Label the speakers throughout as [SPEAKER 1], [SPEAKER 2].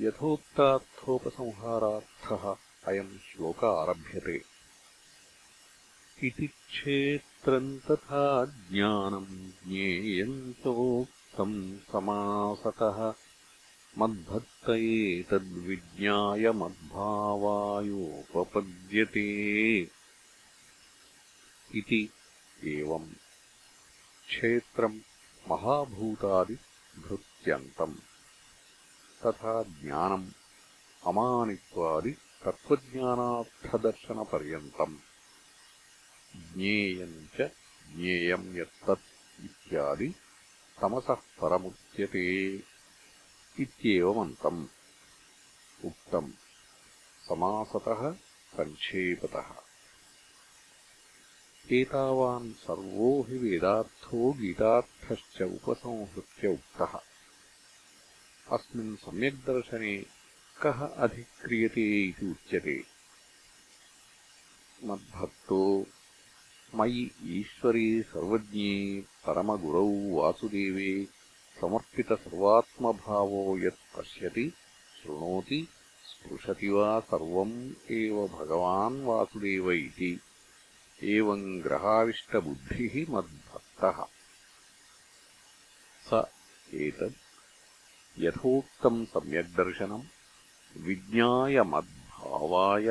[SPEAKER 1] यथोक्तार्थोपसंहारार्थः अयम् श्लोक आरभ्यते। इति क्षेत्रम् तथा ज्ञानम् ज्ञेयम् चोक्तम् समासतः। मद्भक्त एतद्विज्ञाय मद्भावायोपपद्यते। इति एवम्। क्षेत्रम् महाभूतादिभृत्यन्तम् तथा ज्ञानम् अमानित्वादितत्त्वज्ञानार्थदर्शनपर्यन्तम् ज्ञेयम् च ज्ञेयम् यत्तत् इत्यादि तमसः परमुच्यते इत्येवमन्तम्। उक्तम् समासतः सङ्क्षेपतः एतावान् सर्वो हि वेदार्थो गीतार्थश्च उपसंहृत्य उक्तः अस्मिन् सम्यग्दर्शने कः अधिक्रियते इति उच्यते। मद्भक्तो मयि ईश्वरे सर्वज्ञे परमगुरौ वासुदेवे समर्पितसर्वात्मभावो यत् पश्यति शृणोति स्पृशति वा सर्वम् एव भगवान् वासुदेव इति। एवम् ग्रहाविष्टबुद्धिः मद्भक्तः। स एतत् यथोक्तम् सम्यग्दर्शनम् विज्ञाय मद्भावाय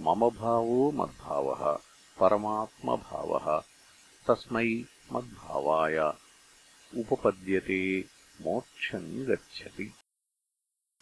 [SPEAKER 1] मम भावो मद्भावः परमात्मभावः। तस्मै मद्भावाय। उपपद्यते मोक्षम् गच्छति